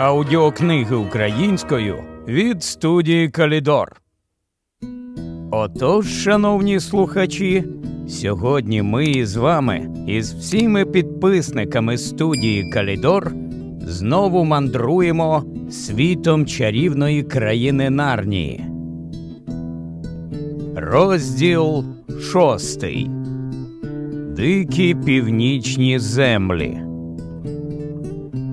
Аудіокниги українською від студії Калідор. Отож, шановні слухачі, сьогодні ми із вами із всіми підписниками студії Калідор знову мандруємо світом чарівної країни Нарнії. Розділ шостий. Дикі північні землі.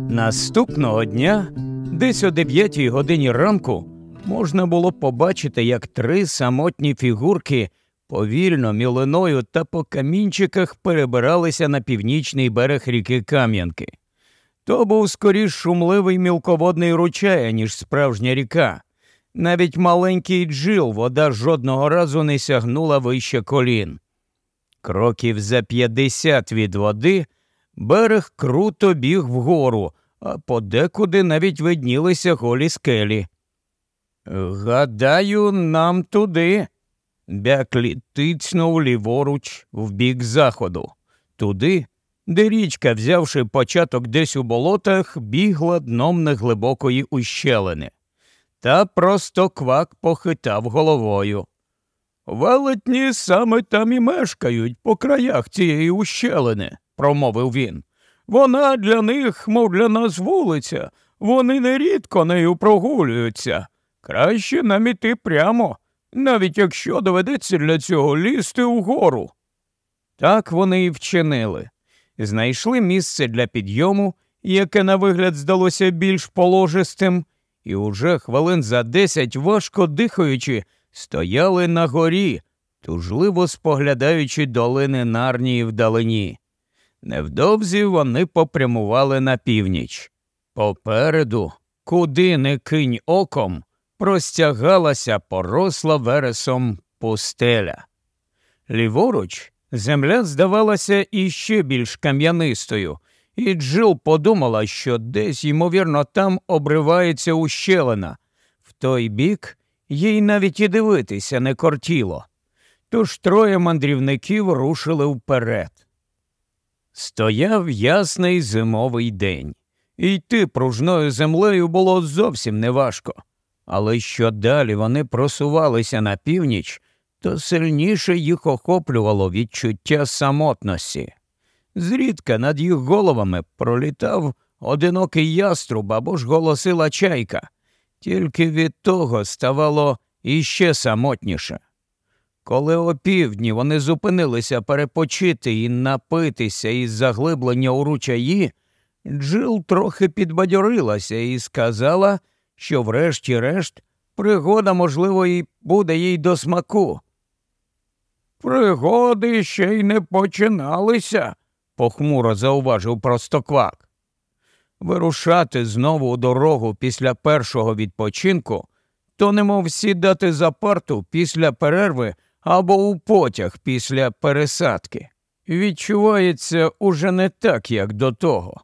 Наступного дня, десь о 9 годині ранку, можна було побачити, як три самотні фігурки повільно мілиною та по камінчиках перебиралися на північний берег ріки Кам'янки. То був скоріш шумливий мілководний ручай, ніж справжня ріка. Навіть маленький джил вода жодного разу не сягнула вище колін. Кроків за п'ятдесят від води берег круто біг вгору, а подекуди навіть виднілися голі скелі. Гадаю, нам туди. Бяклі тицнув ліворуч в бік заходу, туди, де річка, взявши початок десь у болотах, бігла дном неглибокої ущелини. Та просто квак похитав головою. Велетні саме там і мешкають по краях цієї ущелини, промовив він. Вона для них, мов для нас вулиця, вони нерідко нею прогулюються. Краще нам іти прямо, навіть якщо доведеться для цього лізти угору. Так вони і вчинили. Знайшли місце для підйому, яке на вигляд здалося більш положистим, і уже хвилин за десять, важко дихаючи, стояли на горі, тужливо споглядаючи долини нарнії вдалині. Невдовзі вони попрямували на північ. Попереду, куди не кинь оком, простягалася поросла вересом пустеля. Ліворуч земля здавалася іще більш кам'янистою, і Джил подумала, що десь, ймовірно, там обривається ущелина. В той бік їй навіть і дивитися не кортіло. Тож троє мандрівників рушили вперед. Стояв ясний зимовий день, і йти пружною землею було зовсім неважко. Але що далі вони просувалися на північ, то сильніше їх охоплювало відчуття самотності. Зрідка над їх головами пролітав одинокий яструб або ж голосила чайка, тільки від того ставало іще самотніше. Коли опівдні вони зупинилися перепочити і напитися із заглиблення у ручаї, Джил трохи підбадьорилася і сказала, що, врешті-решт, пригода, можливо, і буде їй до смаку. Пригоди ще й не починалися, похмуро зауважив простоквак. Вирушати знову у дорогу після першого відпочинку, то немов сідати за парту після перерви або у потяг після пересадки. Відчувається уже не так, як до того.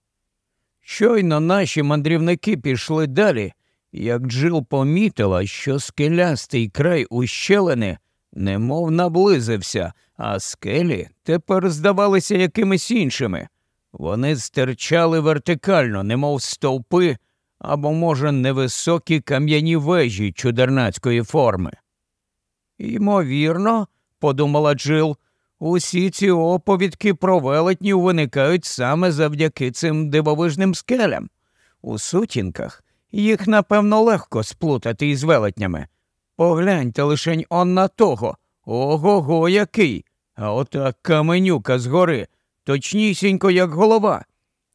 Щойно наші мандрівники пішли далі, як Джил помітила, що скелястий край ущелини немов наблизився, а скелі тепер здавалися якимись іншими. Вони стирчали вертикально, немов стовпи або, може, невисокі кам'яні вежі чудернацької форми. Ймовірно, подумала Джил, усі ці оповідки про велетнів виникають саме завдяки цим дивовижним скелям. У сутінках їх, напевно, легко сплутати із велетнями. Погляньте лишень он на того. Ого го який. А ота каменюка згори, точнісінько, як голова.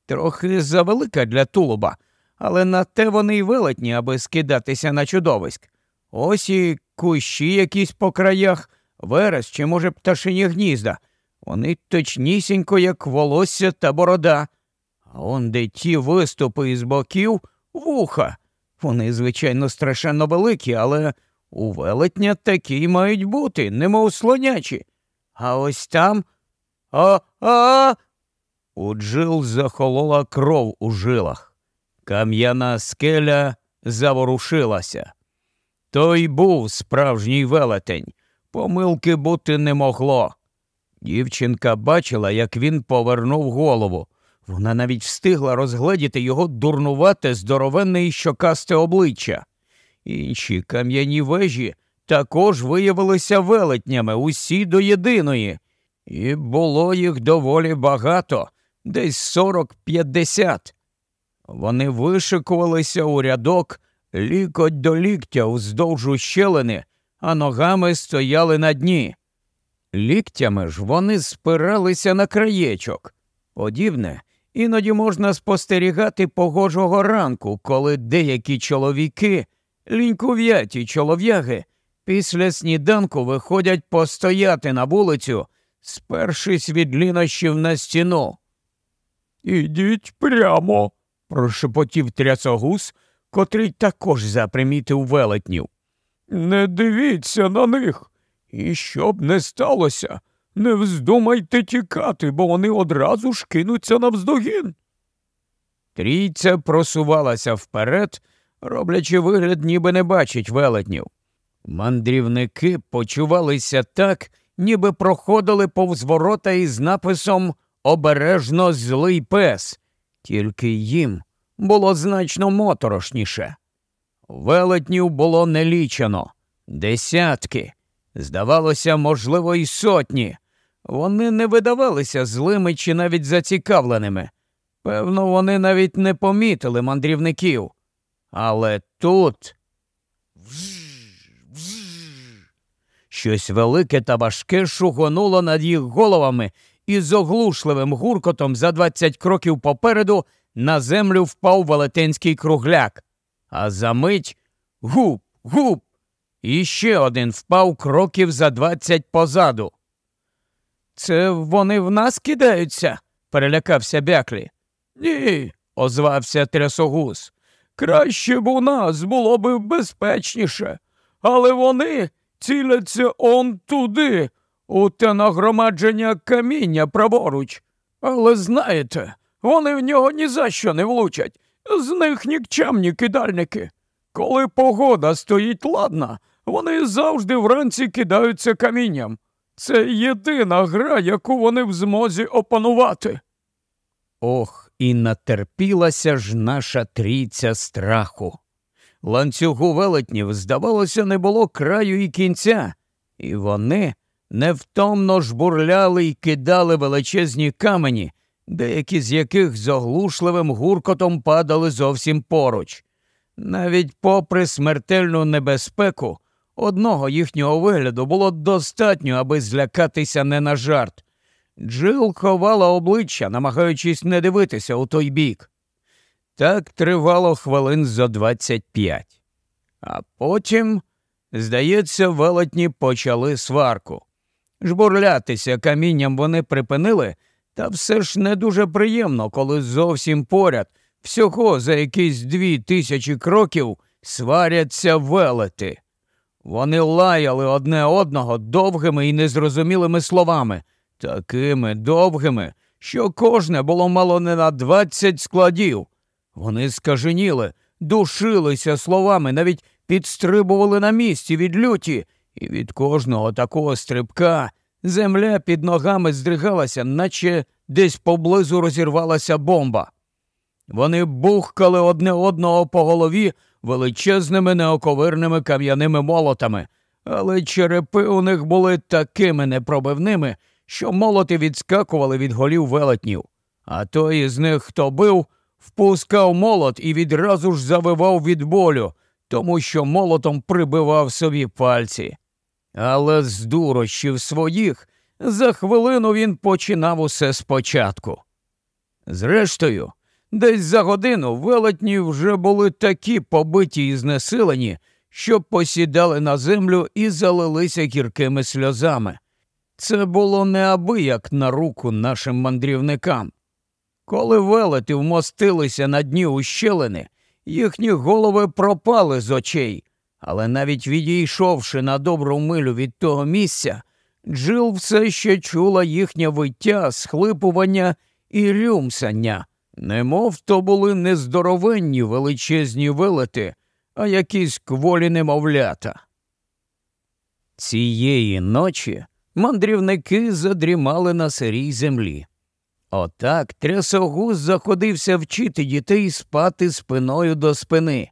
Трохи завелика для тулуба, але на те вони й велетні, аби скидатися на чудовиськ. Ось і кущі якісь по краях, верес чи, може, пташині гнізда. Вони точнісінько, як волосся та борода. А он де ті виступи із боків вуха. Вони, звичайно, страшенно великі, але у велетня такі мають бути, немов слонячі. А ось там. А а. У Джил захолола кров у жилах. Кам'яна скеля заворушилася. Той був справжній велетень, помилки бути не могло. Дівчинка бачила, як він повернув голову. Вона навіть встигла розгледіти його дурнувате, здоровенне і щокасте обличчя. Інші кам'яні вежі також виявилися велетнями усі до єдиної, і було їх доволі багато, десь сорок п'ятдесят. Вони вишикувалися у рядок лікоть до ліктя уздовж ущелини, а ногами стояли на дні. Ліктями ж вони спиралися на краєчок. Подібне іноді можна спостерігати погожого ранку, коли деякі чоловіки, лінькув'яті чолов'яги, після сніданку виходять постояти на вулицю, спершись від лінощів на стіну. Ідіть прямо, прошепотів трясогус, котрий також запримітив велетнів. Не дивіться на них. І щоб не сталося, не вздумайте тікати, бо вони одразу ж кинуться навздогін. Трійця просувалася вперед, роблячи вигляд, ніби не бачить велетнів. Мандрівники почувалися так, ніби проходили повз ворота із написом Обережно злий пес, тільки їм було значно моторошніше. Велетнів було нелічено, десятки, здавалося, можливо, й сотні. Вони не видавалися злими чи навіть зацікавленими. Певно, вони навіть не помітили мандрівників. Але тут щось велике та важке шугонуло над їх головами, і з оглушливим гуркотом за двадцять кроків попереду на землю впав велетенський кругляк. А за мить гуп, гуп, і ще один впав кроків за двадцять позаду. Це вони в нас кидаються? перелякався бяклі. Ні, озвався трясогус. Краще б у нас було б безпечніше, але вони ціляться он туди, у те нагромадження каміння праворуч. Але знаєте, вони в нього ні за що не влучать. З них нікчемні кидальники. Коли погода стоїть ладна, вони завжди вранці кидаються камінням. Це єдина гра, яку вони в змозі опанувати. Ох, і натерпілася ж наша трійця страху. Ланцюгу велетнів, здавалося, не було краю і кінця, і вони невтомно жбурляли й кидали величезні камені, деякі з яких з оглушливим гуркотом падали зовсім поруч. Навіть попри смертельну небезпеку, одного їхнього вигляду було достатньо, аби злякатися не на жарт. Джил ховала обличчя, намагаючись не дивитися у той бік. Так тривало хвилин зо двадцять. А потім, здається, велетні почали сварку. Жбурлятися камінням вони припинили, та все ж не дуже приємно, коли зовсім поряд, всього за якісь дві тисячі кроків сваряться велети. Вони лаяли одне одного довгими і незрозумілими словами, такими довгими, що кожне було мало не на двадцять складів. Вони скаженіли, душилися словами, навіть підстрибували на місці від люті, і від кожного такого стрибка земля під ногами здригалася, наче десь поблизу розірвалася бомба. Вони бухкали одне одного по голові величезними неоковирними кам'яними молотами, але черепи у них були такими непробивними, що молоти відскакували від голів велетнів. А той із них, хто бив, впускав молот і відразу ж завивав від болю, тому що молотом прибивав собі пальці. Але з дурощів своїх за хвилину він починав усе спочатку. Зрештою, десь за годину велетні вже були такі побиті і знесилені, що посідали на землю і залилися гіркими сльозами. Це було неабияк на руку нашим мандрівникам. Коли велети вмостилися на дні ущелини, їхні голови пропали з очей, але навіть відійшовши на добру милю від того місця, Джил все ще чула їхнє виття, схлипування і рюмсання, немов то були не здоровенні величезні велети, а якісь кволі немовлята. Цієї ночі мандрівники задрімали на сирій землі. Отак трясогуз заходився вчити дітей спати спиною до спини.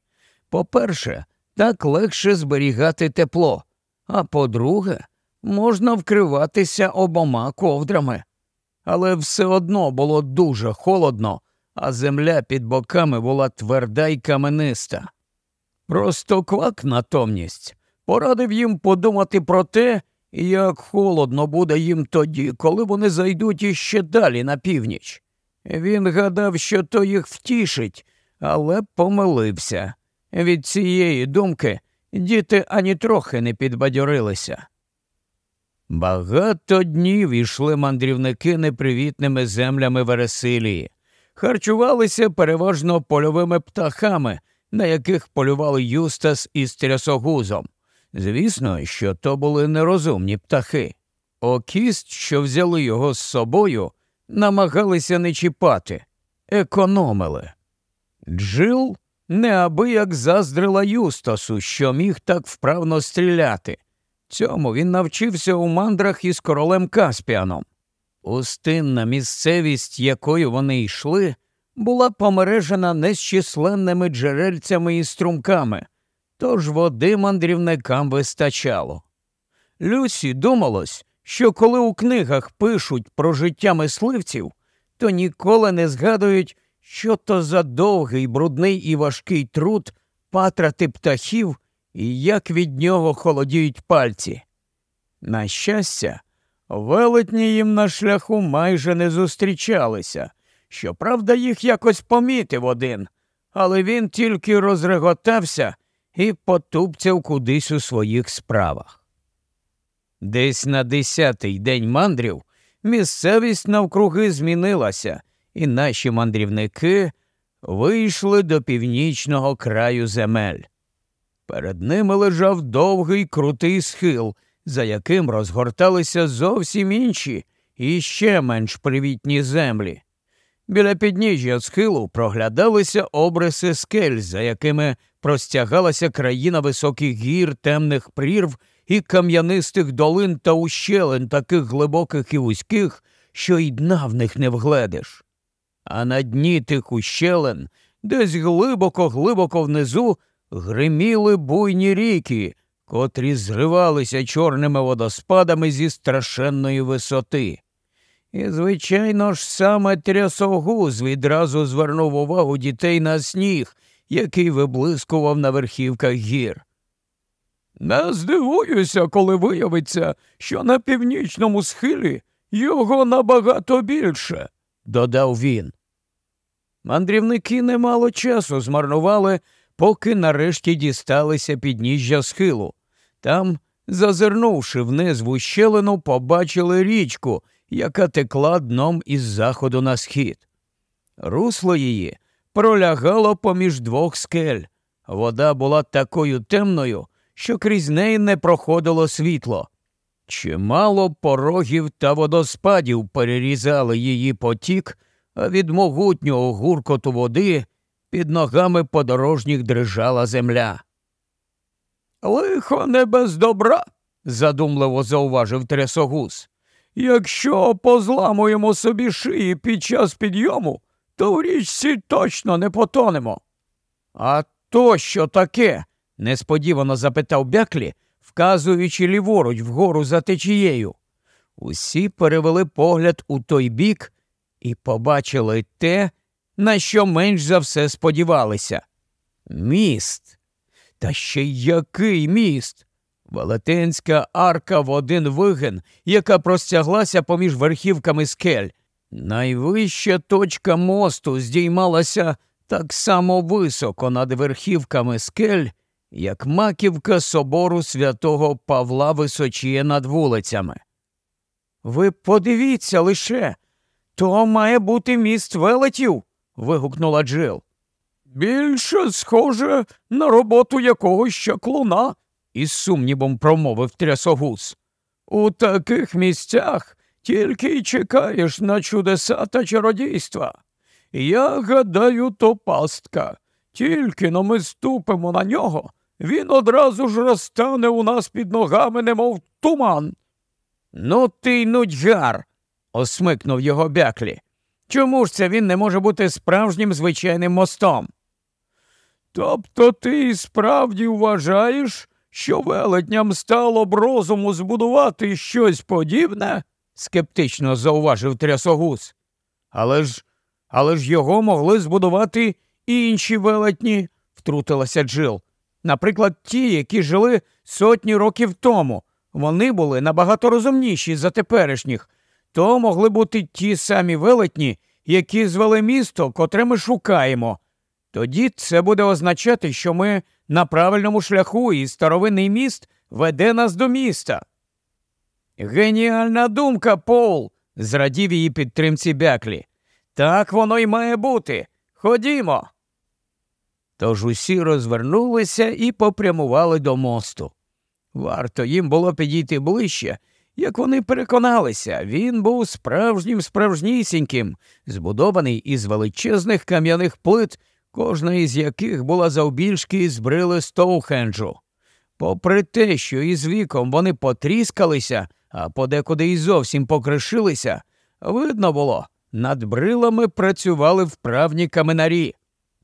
По-перше, так легше зберігати тепло, а по-друге, можна вкриватися обома ковдрами. Але все одно було дуже холодно, а земля під боками була тверда й камениста. Просто квак натомність порадив їм подумати про те, як холодно буде їм тоді, коли вони зайдуть іще далі на північ. Він гадав, що то їх втішить, але помилився. Від цієї думки діти ані трохи не підбадьорилися. Багато днів ішли мандрівники непривітними землями Вересилії, харчувалися переважно польовими птахами, на яких полювали Юстас із трясогузом. Звісно, що то були нерозумні птахи. Окіст, що взяли його з собою, намагалися не чіпати, економили. Джил неабияк заздрила Юстасу, що міг так вправно стріляти. Цьому він навчився у мандрах із королем Каспіаном. Пустинна місцевість, якою вони йшли, була помережена незчисленними джерельцями і струмками, тож води мандрівникам вистачало. Люсі думалось, що коли у книгах пишуть про життя мисливців, то ніколи не згадують, що то за довгий, брудний і важкий труд патрати птахів і як від нього холодіють пальці. На щастя, велетні їм на шляху майже не зустрічалися. Щоправда, їх якось помітив один, але він тільки розреготався і потупцяв кудись у своїх справах. Десь на десятий день мандрів місцевість навкруги змінилася, і наші мандрівники вийшли до північного краю земель. Перед ними лежав довгий крутий схил, за яким розгорталися зовсім інші і ще менш привітні землі. Біля підніжжя схилу проглядалися обриси скель, за якими простягалася країна високих гір, темних прірв і кам'янистих долин та ущелин, таких глибоких і вузьких, що й дна в них не вгледиш. А на дні тих ущелин, десь глибоко, глибоко внизу, гриміли буйні ріки, котрі зривалися чорними водоспадами зі страшенної висоти. І, звичайно ж, саме трясогуз відразу звернув увагу дітей на сніг, який виблискував на верхівках гір. Не здивуюся, коли виявиться, що на північному схилі його набагато більше, додав він. Мандрівники немало часу змарнували, поки нарешті дісталися підніжжя схилу. Там, зазирнувши вниз в ущелину, побачили річку, яка текла дном із заходу на схід. Русло її пролягало поміж двох скель. Вода була такою темною, що крізь неї не проходило світло. Чимало порогів та водоспадів перерізали її потік, від могутнього гуркоту води під ногами подорожніх дрижала земля. Лихо не без добра, задумливо зауважив трясогус. Якщо позламуємо собі шиї під час підйому, то в річці точно не потонемо. А то що таке? несподівано запитав бяклі, вказуючи ліворуч вгору за течією. Усі перевели погляд у той бік і побачили те, на що менш за все сподівалися. Міст. Та ще який міст? Велетенська арка в один вигин, яка простяглася поміж верхівками скель. Найвища точка мосту здіймалася так само високо над верхівками скель, як маківка собору святого Павла височіє над вулицями. Ви подивіться лише, то має бути міст велетів. вигукнула Джил. Більше схоже на роботу якогось щаклуна, із сумнівом промовив трясогус. У таких місцях тільки й чекаєш на чудеса та чародійства. Я гадаю, то пастка. Тільки но ми ступимо на нього, він одразу ж розтане у нас під ногами, немов туман. Ну, ти нудьгар, осмикнув його бяклі. Чому ж це він не може бути справжнім звичайним мостом? Тобто ти справді вважаєш, що велетням стало б розуму збудувати щось подібне? скептично зауважив трясогус. Але ж але ж його могли збудувати інші велетні, втрутилася Джил. Наприклад, ті, які жили сотні років тому. Вони були набагато розумніші за теперішніх. То могли бути ті самі велетні, які звели місто, котре ми шукаємо. Тоді це буде означати, що ми на правильному шляху і старовинний міст веде нас до міста. Геніальна думка, Пол, зрадів її підтримці Бяклі. Так воно й має бути. Ходімо. Тож усі розвернулися і попрямували до мосту. Варто їм було підійти ближче, як вони переконалися, він був справжнім справжнісіньким, збудований із величезних кам'яних плит, кожна із яких була завбільшки з брили Стоухенджу. Попри те, що із віком вони потріскалися, а подекуди й зовсім покришилися, видно було, над брилами працювали вправні каменарі.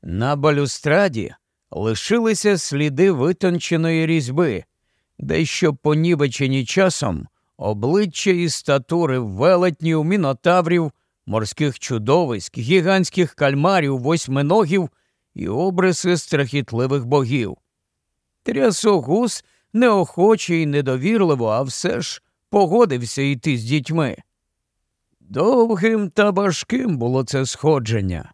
На балюстраді лишилися сліди витонченої різьби, дещо понівечені часом обличчя і статури велетнів, мінотаврів, морських чудовиськ, гігантських кальмарів, восьминогів і обриси страхітливих богів. Трясогус неохоче і недовірливо, а все ж погодився йти з дітьми. Довгим та важким було це сходження.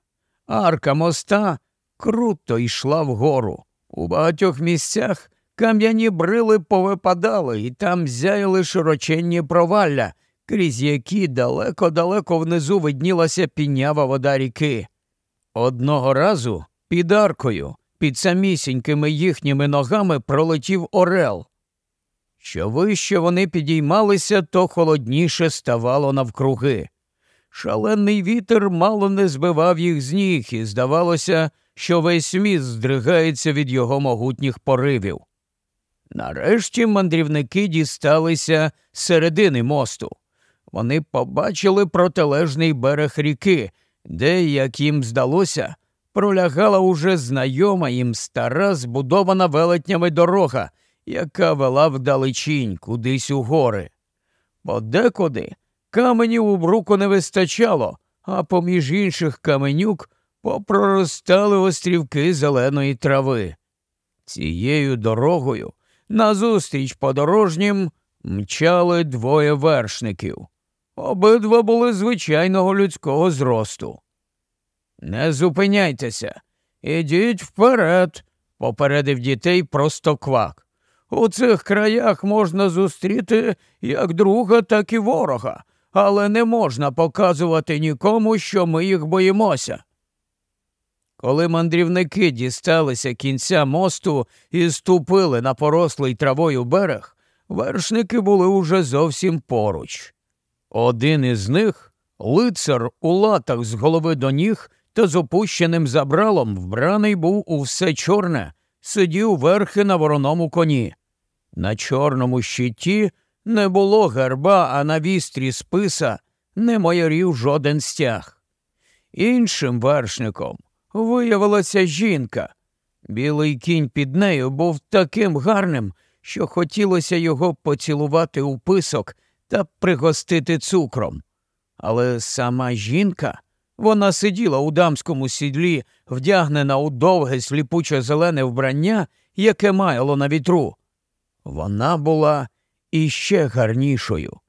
Арка моста круто йшла вгору. У багатьох місцях кам'яні брили повипадали, і там зяяли широченні провалля, крізь які далеко-далеко внизу виднілася пінява вода ріки. Одного разу під аркою, під самісінькими їхніми ногами пролетів орел. Що вище вони підіймалися, то холодніше ставало навкруги. Шалений вітер мало не збивав їх з ніг, і здавалося, що весь міст здригається від його могутніх поривів. Нарешті мандрівники дісталися середини мосту. Вони побачили протилежний берег ріки, де, як їм здалося, пролягала уже знайома їм стара збудована велетнями дорога, яка вела вдалечінь кудись у гори. Подекуди каменів у бруку не вистачало, а поміж інших каменюк попроростали острівки зеленої трави. Цією дорогою назустріч подорожнім мчали двоє вершників. Обидва були звичайного людського зросту. Не зупиняйтеся, ідіть вперед, попередив дітей просто квак. У цих краях можна зустріти як друга, так і ворога, але не можна показувати нікому, що ми їх боїмося. Коли мандрівники дісталися кінця мосту і ступили на порослий травою берег, вершники були уже зовсім поруч. Один із них, лицар у латах з голови до ніг та з опущеним забралом, вбраний був у все чорне, сидів верхи на вороному коні. На чорному щиті не було герба, а на вістрі списа не майорів жоден стяг. Іншим вершником виявилася жінка. Білий кінь під нею був таким гарним, що хотілося його поцілувати у писок та пригостити цукром. Але сама жінка, вона сиділа у дамському сідлі, вдягнена у довге сліпуче зелене вбрання, яке маяло на вітру. Вона була іще гарнішою.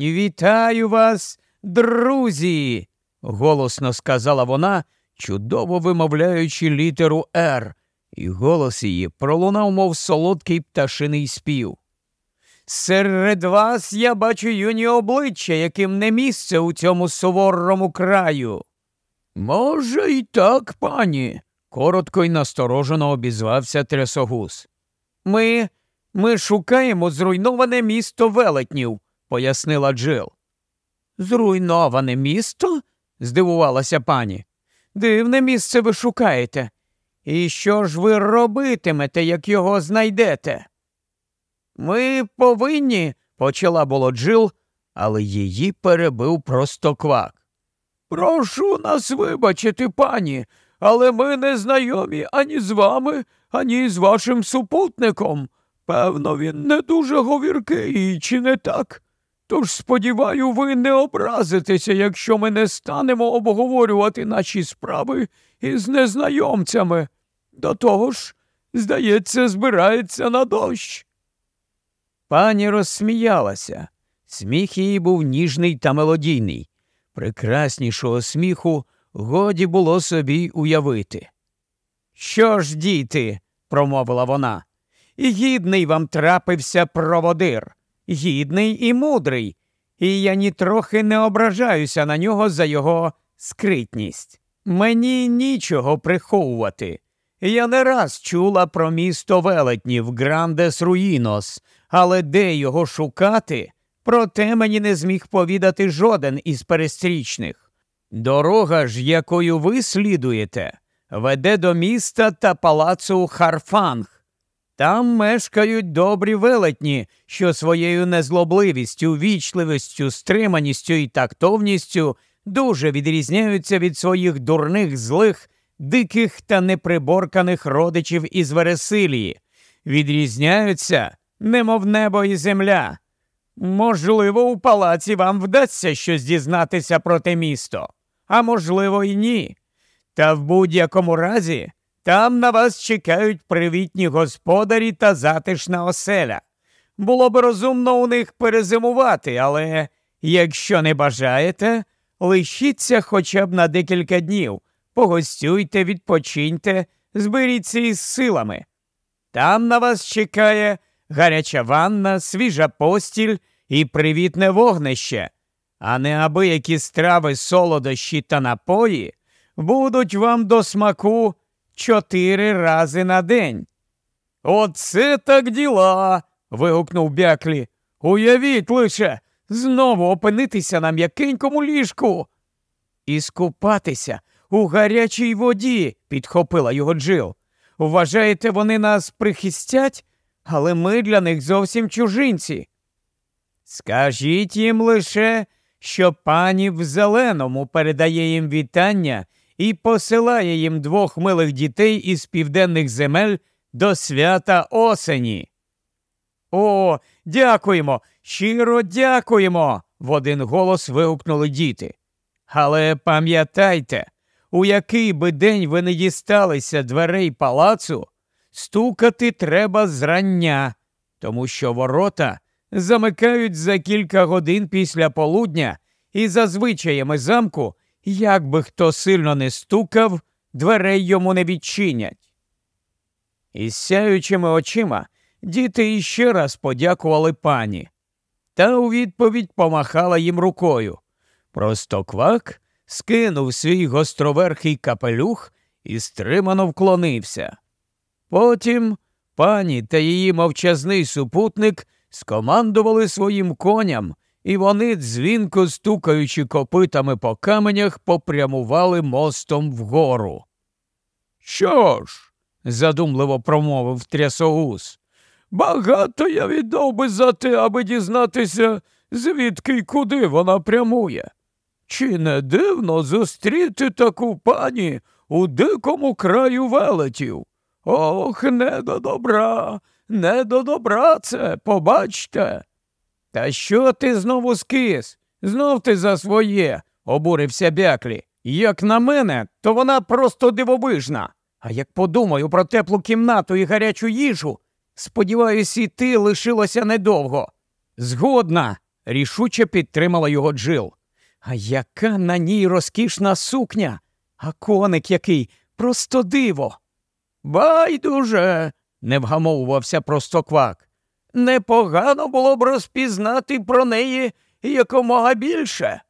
Вітаю вас, друзі, голосно сказала вона, чудово вимовляючи літеру Р, і голос її пролунав, мов солодкий пташиний спів. Серед вас я бачу юні обличчя, яким не місце у цьому суворому краю. Може, й так, пані, коротко й насторожено обізвався трясогус. Ми ми шукаємо зруйноване місто велетнів, пояснила Джил. Зруйноване місто? здивувалася пані. Дивне місце ви шукаєте. І що ж ви робитимете, як його знайдете? Ми повинні, почала було Джил, але її перебив просто квак. Прошу нас вибачити, пані, але ми не знайомі ані з вами, ані з вашим супутником. Певно, він не дуже говіркий, чи не так? Тож, сподіваю, ви не образитеся, якщо ми не станемо обговорювати наші справи із незнайомцями. До того ж, здається, збирається на дощ. Пані розсміялася. Сміх її був ніжний та мелодійний. Прекраснішого сміху годі було собі уявити. Що ж, діти, промовила вона, гідний вам трапився проводир, гідний і мудрий, і я нітрохи не ображаюся на нього за його скритність. Мені нічого приховувати. Я не раз чула про місто велетнів Грандес Руїнос, але де його шукати, про те мені не зміг повідати жоден із перестрічних. Дорога ж, якою ви слідуєте, веде до міста та палацу Харфанг. Там мешкають добрі велетні, що своєю незлобливістю, вічливістю, стриманістю і тактовністю дуже відрізняються від своїх дурних, злих, диких та неприборканих родичів із Вересилії, відрізняються, немов небо і земля. Можливо, у палаці вам вдасться щось дізнатися про те місто, а можливо, і ні. Та в будь-якому разі там на вас чекають привітні господарі та затишна оселя. Було б розумно у них перезимувати, але якщо не бажаєте, лишіться хоча б на декілька днів, погостюйте, відпочиньте, зберіться із силами. Там на вас чекає гаряча ванна, свіжа постіль і привітне вогнище, а не аби які страви, солодощі та напої будуть вам до смаку чотири рази на день. Оце так діла. вигукнув бяклі. Уявіть лише знову опинитися на м'якенькому ліжку. І скупатися у гарячій воді, підхопила його Джил. Вважаєте, вони нас прихистять, але ми для них зовсім чужинці. Скажіть їм лише, що пані в зеленому передає їм вітання і посилає їм двох милих дітей із південних земель до свята осені. О, дякуємо, щиро дякуємо. в один голос вигукнули діти. Але пам'ятайте, у який би день ви не дісталися дверей палацу, стукати треба зрання, тому що ворота замикають за кілька годин після полудня і за звичаями замку як би хто сильно не стукав, дверей йому не відчинять. Із сяючими очима діти іще раз подякували пані, та у відповідь помахала їм рукою. Простоквак скинув свій гостроверхий капелюх і стримано вклонився. Потім пані та її мовчазний супутник скомандували своїм коням і вони, дзвінко стукаючи копитами по каменях, попрямували мостом вгору. Що ж, задумливо промовив трясогус, багато я віддав би за те, аби дізнатися, звідки й куди вона прямує. Чи не дивно зустріти таку пані у дикому краю велетів? Ох, не до добра, не до добра це, побачте. Та що ти знову скис? Знов ти за своє, обурився бяклі. Як на мене, то вона просто дивовижна. А як подумаю про теплу кімнату і гарячу їжу, сподіваюся, і ти лишилося недовго. Згодна, рішуче підтримала його Джил. А яка на ній розкішна сукня, а коник який просто диво. Байдуже, не вгамовувався простоквак непогано було б розпізнати про неї якомога більше.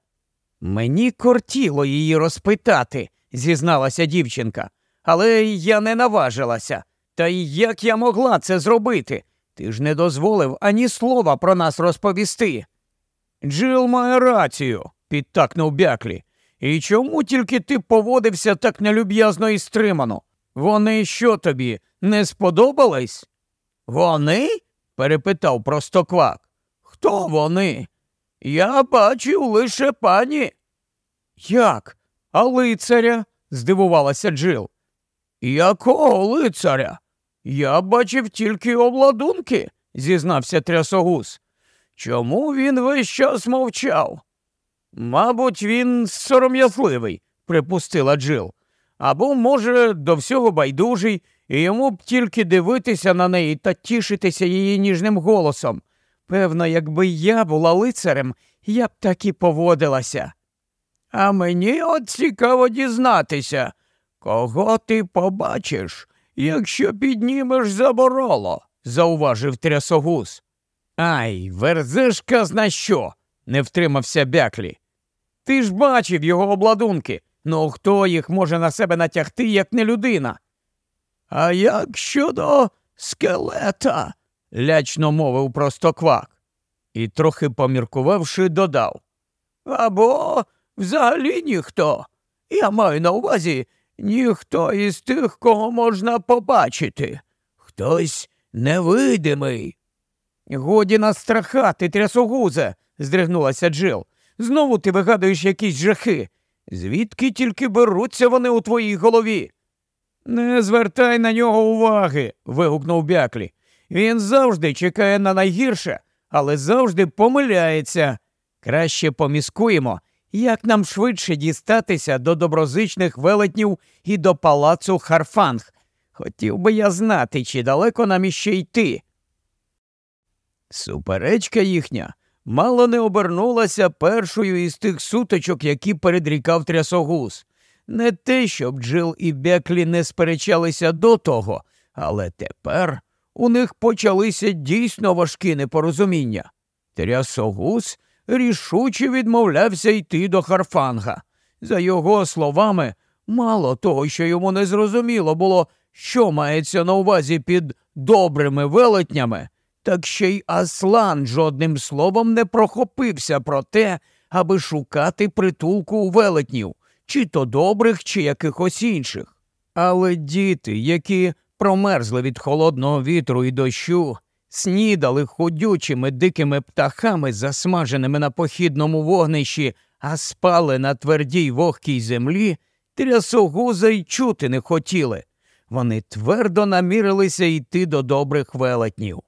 Мені кортіло її розпитати, зізналася дівчинка, але я не наважилася. Та й як я могла це зробити? Ти ж не дозволив ані слова про нас розповісти. Джил має рацію, підтакнув бяклі. І чому тільки ти поводився так нелюб'язно і стримано? Вони що тобі не сподобались? Вони? Перепитав простоквак. Хто вони? Я бачив лише пані. Як? А лицаря? здивувалася Джил. Якого лицаря? Я бачив тільки обладунки, зізнався трясогус. Чому він весь час мовчав? Мабуть, він сором'язливий, припустила Джил. Або, може, до всього байдужий, і йому б тільки дивитися на неї та тішитися її ніжним голосом. Певно, якби я була лицарем, я б так і поводилася. А мені от цікаво дізнатися, кого ти побачиш, якщо піднімеш забороло, зауважив трясогус. Ай, верзеш казна що? не втримався бяклі. Ти ж бачив його обладунки. Ну хто їх може на себе натягти, як не людина? А як щодо скелета? лячно мовив простоквак. І, трохи поміркувавши, додав. Або взагалі ніхто. Я маю на увазі ніхто із тих, кого можна побачити. Хтось невидимий. Годі настрахати, трясогузе, здригнулася Джил. Знову ти вигадуєш якісь жахи. Звідки тільки беруться вони у твоїй голові? Не звертай на нього уваги. вигукнув бяклі. Він завжди чекає на найгірше, але завжди помиляється. Краще поміскуємо, як нам швидше дістатися до доброзичних велетнів і до палацу Харфанг. Хотів би я знати, чи далеко нам іще йти. Суперечка їхня мало не обернулася першою із тих суточок, які передрікав трясогуз. Не те, щоб Джил і Беклі не сперечалися до того, але тепер у них почалися дійсно важкі непорозуміння. Трясогуз рішуче відмовлявся йти до Харфанга. За його словами, мало того, що йому не зрозуміло було, що мається на увазі під добрими велетнями, так ще й Аслан жодним словом не прохопився про те, аби шукати притулку у велетнів, чи то добрих, чи якихось інших. Але діти, які промерзли від холодного вітру і дощу, снідали ходючими дикими птахами, засмаженими на похідному вогнищі, а спали на твердій вогкій землі, трясогуза й чути не хотіли. Вони твердо намірилися йти до добрих велетнів.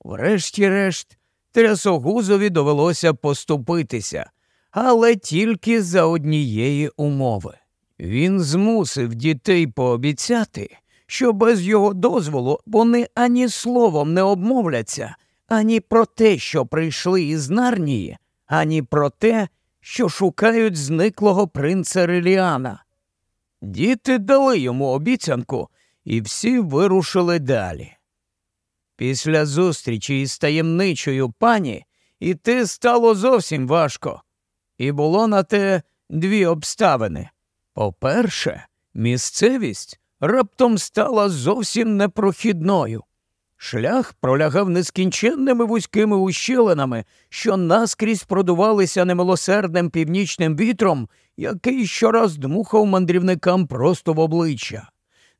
Врешті-решт, трясогузові довелося поступитися, але тільки за однієї умови. Він змусив дітей пообіцяти, що без його дозволу вони ані словом не обмовляться, ані про те, що прийшли із Нарнії, ані про те, що шукають зниклого принца Реліана. Діти дали йому обіцянку, і всі вирушили далі. Після зустрічі із таємничою пані іти стало зовсім важко, і було на те дві обставини. По-перше, місцевість раптом стала зовсім непрохідною. Шлях пролягав нескінченними вузькими ущелинами, що наскрізь продувалися немилосердним північним вітром, який щораз дмухав мандрівникам просто в обличчя.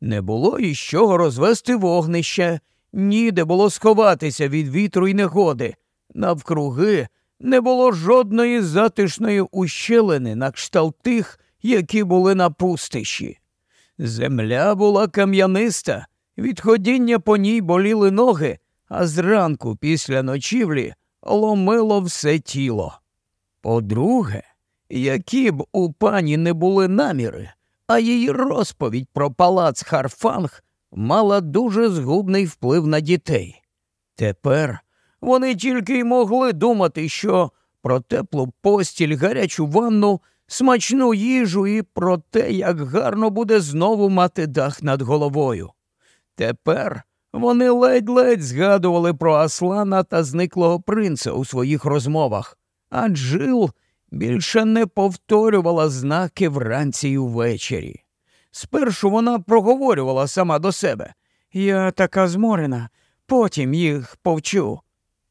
Не було із чого розвести вогнище, ніде було сховатися від вітру й негоди. Навкруги не було жодної затишної ущелини на кшталт тих, які були на пустищі. Земля була кам'яниста, від ходіння по ній боліли ноги, а зранку після ночівлі ломило все тіло. По-друге, які б у пані не були наміри, а її розповідь про палац Харфанг мала дуже згубний вплив на дітей. Тепер вони тільки й могли думати, що про теплу постіль, гарячу ванну, смачну їжу і про те, як гарно буде знову мати дах над головою. Тепер вони ледь-ледь згадували про Аслана та зниклого принца у своїх розмовах, а Джил більше не повторювала знаки вранці й увечері. Спершу вона проговорювала сама до себе Я така зморена, потім їх повчу.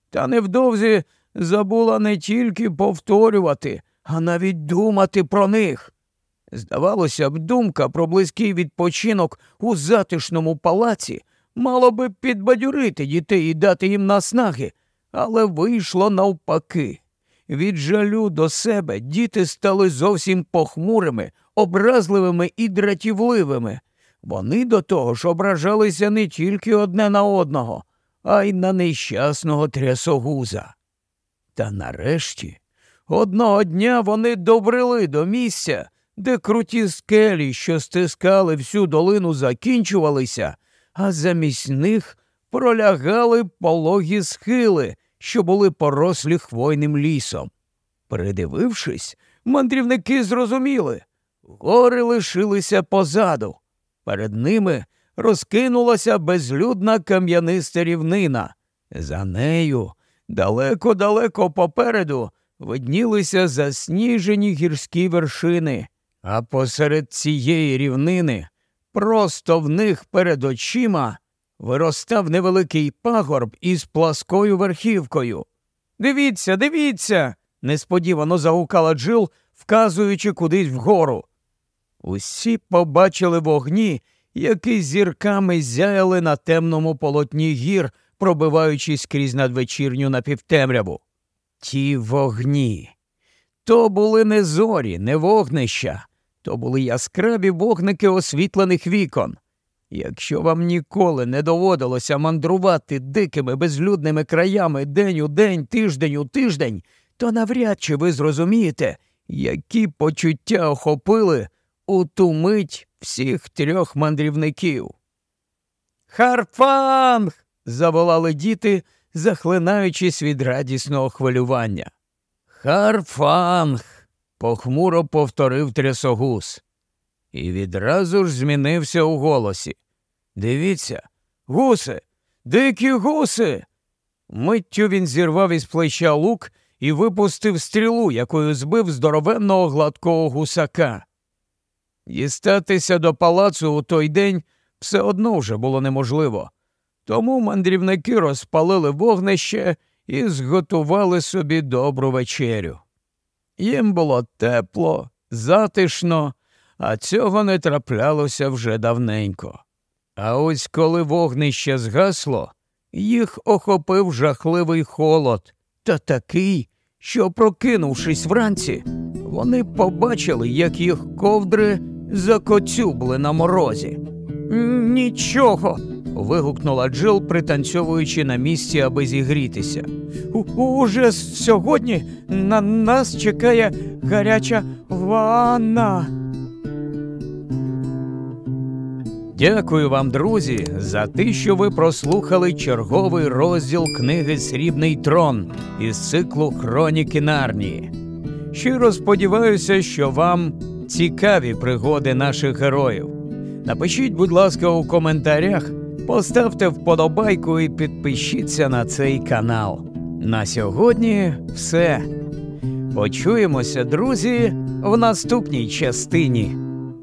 Та невдовзі забула не тільки повторювати, а навіть думати про них. Здавалося б, думка про близький відпочинок у затишному палаці мало би підбадьорити дітей і дати їм наснаги, але вийшло навпаки. Від жалю до себе діти стали зовсім похмурими, образливими і дратівливими. Вони до того ж ображалися не тільки одне на одного, а й на нещасного трясогуза. Та нарешті одного дня вони добрили до місця, де круті скелі, що стискали всю долину, закінчувалися, а замість них пролягали пологі схили, що були порослі хвойним лісом. Придивившись, мандрівники зрозуміли гори лишилися позаду. Перед ними розкинулася безлюдна кам'яниста рівнина. За нею далеко-далеко попереду виднілися засніжені гірські вершини, а посеред цієї рівнини, просто в них перед очима, виростав невеликий пагорб із пласкою верхівкою. Дивіться, дивіться, несподівано загукала Джил, вказуючи кудись вгору. Усі побачили вогні, які зірками зяяли на темному полотні гір, пробиваючись крізь надвечірню напівтемряву. Ті вогні. То були не зорі, не вогнища, то були яскраві вогники освітлених вікон. Якщо вам ніколи не доводилося мандрувати дикими безлюдними краями день у день, тиждень у тиждень, то навряд чи ви зрозумієте, які почуття охопили у ту мить всіх трьох мандрівників. Харфанг. заволали діти, захлинаючись від радісного хвилювання. Харфанг. похмуро повторив трясогус. І відразу ж змінився у голосі. Дивіться, гуси, дикі гуси. Миттю він зірвав із плеча лук і випустив стрілу, якою збив здоровенного гладкого гусака. Дістатися до палацу у той день все одно вже було неможливо, тому мандрівники розпалили вогнище і зготували собі добру вечерю. Їм було тепло, затишно, а цього не траплялося вже давненько. А ось коли вогнище згасло, їх охопив жахливий холод та такий, що, прокинувшись вранці, вони побачили, як їх ковдри закоцюбли на морозі. Нічого. вигукнула Джил, пританцьовуючи на місці, аби зігрітися. Уже сьогодні на нас чекає гаряча ванна. Дякую вам, друзі, за те, що ви прослухали черговий розділ книги Срібний трон із циклу Хроніки Нарнії. Щиро сподіваюся, що вам цікаві пригоди наших героїв. Напишіть, будь ласка, у коментарях, поставте вподобайку і підпишіться на цей канал. На сьогодні все. Почуємося, друзі, в наступній частині.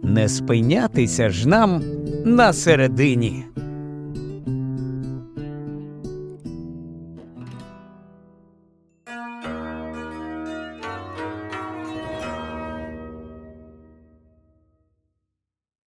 Не спинятися ж нам на середині.